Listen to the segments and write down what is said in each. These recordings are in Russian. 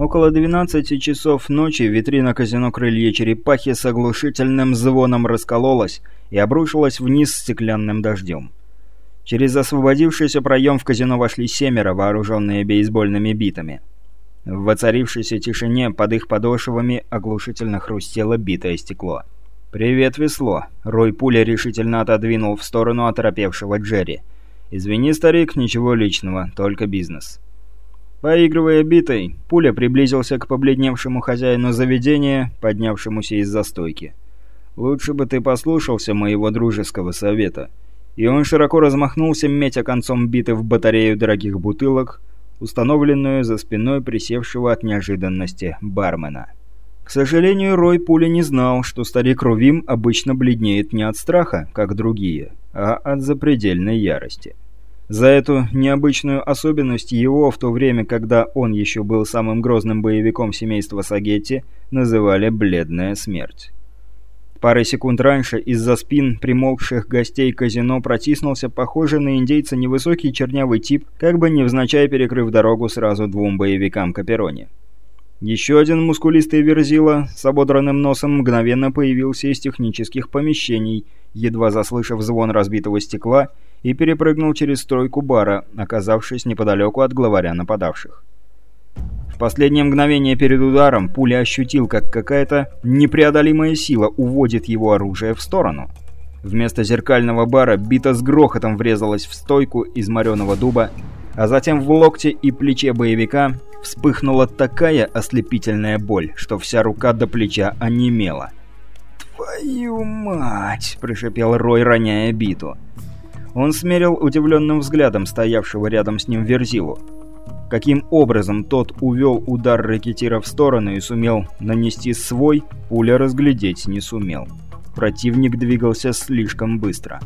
Около 12 часов ночи витрина казино «Крылья черепахи» с оглушительным звоном раскололась и обрушилась вниз стеклянным дождем. Через освободившийся проем в казино вошли семеро, вооруженные бейсбольными битами. В воцарившейся тишине под их подошвами оглушительно хрустело битое стекло. «Привет, весло!» Рой пуля решительно отодвинул в сторону оторопевшего Джерри. «Извини, старик, ничего личного, только бизнес». Поигрывая битой, пуля приблизился к побледневшему хозяину заведения, поднявшемуся из застойки. «Лучше бы ты послушался моего дружеского совета». И он широко размахнулся, метя концом биты в батарею дорогих бутылок, установленную за спиной присевшего от неожиданности бармена. К сожалению, Рой Пуля не знал, что старик Рувим обычно бледнеет не от страха, как другие, а от запредельной ярости. За эту необычную особенность его в то время, когда он еще был самым грозным боевиком семейства Сагетти, называли «бледная смерть». Парой секунд раньше из-за спин примолкших гостей казино протиснулся похожий на индейца невысокий чернявый тип, как бы невзначай перекрыв дорогу сразу двум боевикам Каперони. Еще один мускулистый верзила с ободранным носом мгновенно появился из технических помещений, едва заслышав звон разбитого стекла, и перепрыгнул через стройку бара, оказавшись неподалеку от главаря нападавших. В последнее мгновение перед ударом пуля ощутил, как какая-то непреодолимая сила уводит его оружие в сторону. Вместо зеркального бара бита с грохотом врезалась в стойку из мореного дуба, а затем в локте и плече боевика вспыхнула такая ослепительная боль, что вся рука до плеча онемела. «Твою мать!» – прошепел Рой, роняя биту. Он смерил удивленным взглядом стоявшего рядом с ним Верзилу. Каким образом тот увел удар ракетира в сторону и сумел нанести свой, пуля разглядеть не сумел. Противник двигался слишком быстро.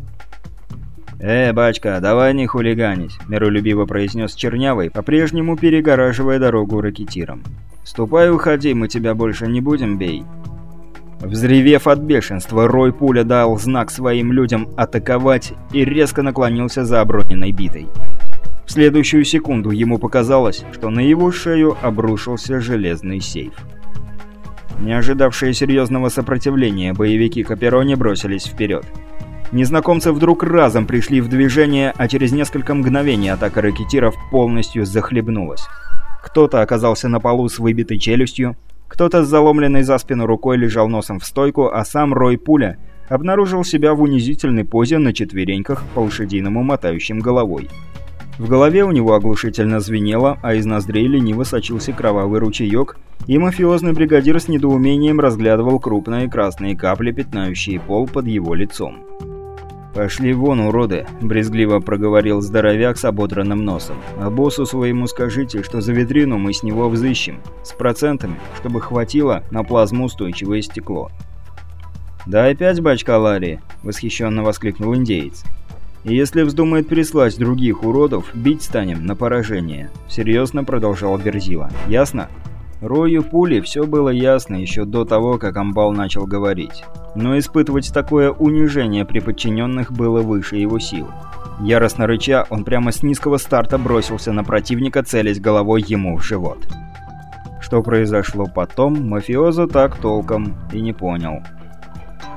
«Э, бачка, давай не хулиганить», — миролюбиво произнес Чернявый, по-прежнему перегораживая дорогу ракетиром. «Ступай, уходи, мы тебя больше не будем бей». Взревев от бешенства, Рой Пуля дал знак своим людям атаковать и резко наклонился за оброненной битой. В следующую секунду ему показалось, что на его шею обрушился железный сейф. Не ожидавшие серьезного сопротивления, боевики Каперони бросились вперед. Незнакомцы вдруг разом пришли в движение, а через несколько мгновений атака ракетиров полностью захлебнулась. Кто-то оказался на полу с выбитой челюстью, кто-то с заломленной за спину рукой лежал носом в стойку, а сам Рой Пуля обнаружил себя в унизительной позе на четвереньках по лошадиному мотающим головой. В голове у него оглушительно звенело, а из ноздрей лениво сочился кровавый ручеек, и мафиозный бригадир с недоумением разглядывал крупные красные капли, пятнающие пол под его лицом. «Пошли вон, уроды!» – брезгливо проговорил здоровяк с ободранным носом. «А боссу своему скажите, что за витрину мы с него взыщем. С процентами, чтобы хватило на плазмоустойчивое стекло». «Да опять бачка Ларри!» – восхищенно воскликнул индеец. «И если вздумает прислать других уродов, бить станем на поражение», – серьезно продолжал Берзила. «Ясно?» Рою пули все было ясно еще до того, как Амбал начал говорить. Но испытывать такое унижение при подчиненных было выше его сил. Яростно рыча, он прямо с низкого старта бросился на противника, целясь головой ему в живот. Что произошло потом, мафиоза так толком и не понял.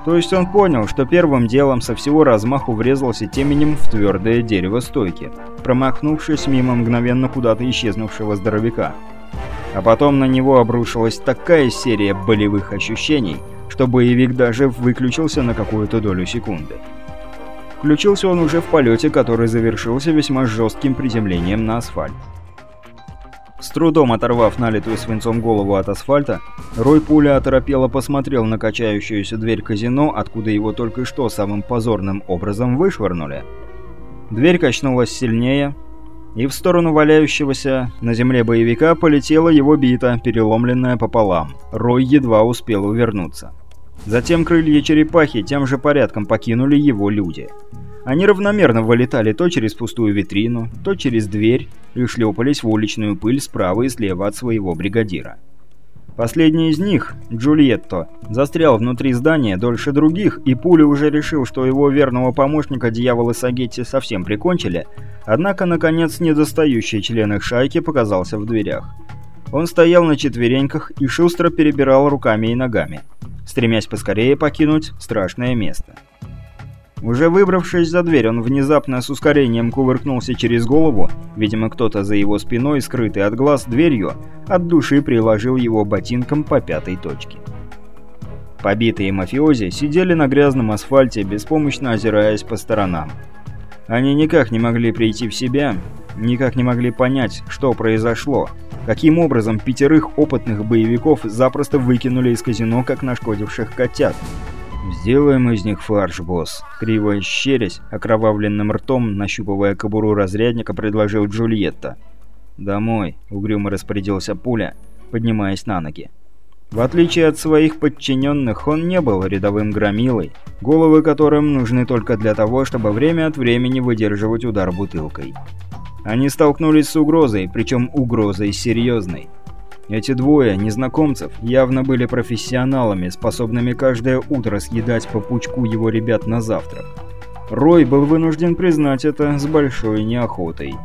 То есть он понял, что первым делом со всего размаху врезался теменем в твердое дерево стойки, промахнувшись мимо мгновенно куда-то исчезнувшего здоровяка. А потом на него обрушилась такая серия болевых ощущений, что боевик даже выключился на какую-то долю секунды. Включился он уже в полете, который завершился весьма жестким приземлением на асфальт. С трудом оторвав налитую свинцом голову от асфальта, Рой пуля оторопело посмотрел на качающуюся дверь казино, откуда его только что самым позорным образом вышвырнули. Дверь качнулась сильнее, и в сторону валяющегося на земле боевика полетела его бита, переломленная пополам. Рой едва успел увернуться. Затем крылья черепахи тем же порядком покинули его люди. Они равномерно вылетали то через пустую витрину, то через дверь и шлепались в уличную пыль справа и слева от своего бригадира. Последний из них, Джульетто, застрял внутри здания дольше других, и Пуля уже решил, что его верного помощника дьяволы Сагетти совсем прикончили, однако, наконец, недостающий член их шайки показался в дверях. Он стоял на четвереньках и шустро перебирал руками и ногами, стремясь поскорее покинуть страшное место. Уже выбравшись за дверь, он внезапно с ускорением кувыркнулся через голову, видимо, кто-то за его спиной, скрытый от глаз дверью, от души приложил его ботинком по пятой точке. Побитые мафиози сидели на грязном асфальте, беспомощно озираясь по сторонам. Они никак не могли прийти в себя, никак не могли понять, что произошло, каким образом пятерых опытных боевиков запросто выкинули из казино, как нашкодивших котят. «Сделаем из них фарш, босс», — криво щерясь, окровавленным ртом, нащупывая кобуру разрядника, предложил Джульетта. «Домой», — угрюмо распорядился пуля, поднимаясь на ноги. В отличие от своих подчиненных, он не был рядовым громилой, головы которым нужны только для того, чтобы время от времени выдерживать удар бутылкой. Они столкнулись с угрозой, причем угрозой серьезной. Эти двое незнакомцев явно были профессионалами, способными каждое утро съедать по пучку его ребят на завтрак. Рой был вынужден признать это с большой неохотой.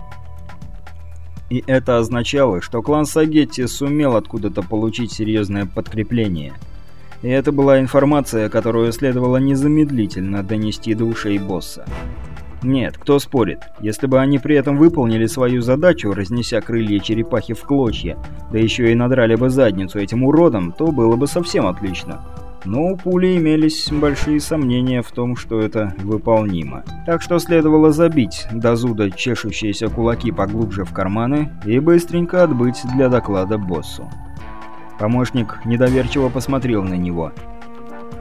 И это означало, что клан Сагетти сумел откуда-то получить серьезное подкрепление. И это была информация, которую следовало незамедлительно донести до ушей босса. Нет, кто спорит, если бы они при этом выполнили свою задачу, разнеся крылья черепахи в клочья, да еще и надрали бы задницу этим уродом, то было бы совсем отлично но у пули имелись большие сомнения в том, что это выполнимо. Так что следовало забить до зуда чешущиеся кулаки поглубже в карманы и быстренько отбыть для доклада боссу. Помощник недоверчиво посмотрел на него.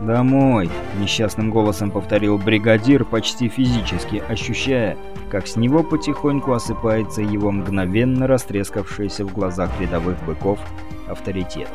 «Домой!» – несчастным голосом повторил бригадир, почти физически ощущая, как с него потихоньку осыпается его мгновенно растрескавшийся в глазах рядовых быков авторитет.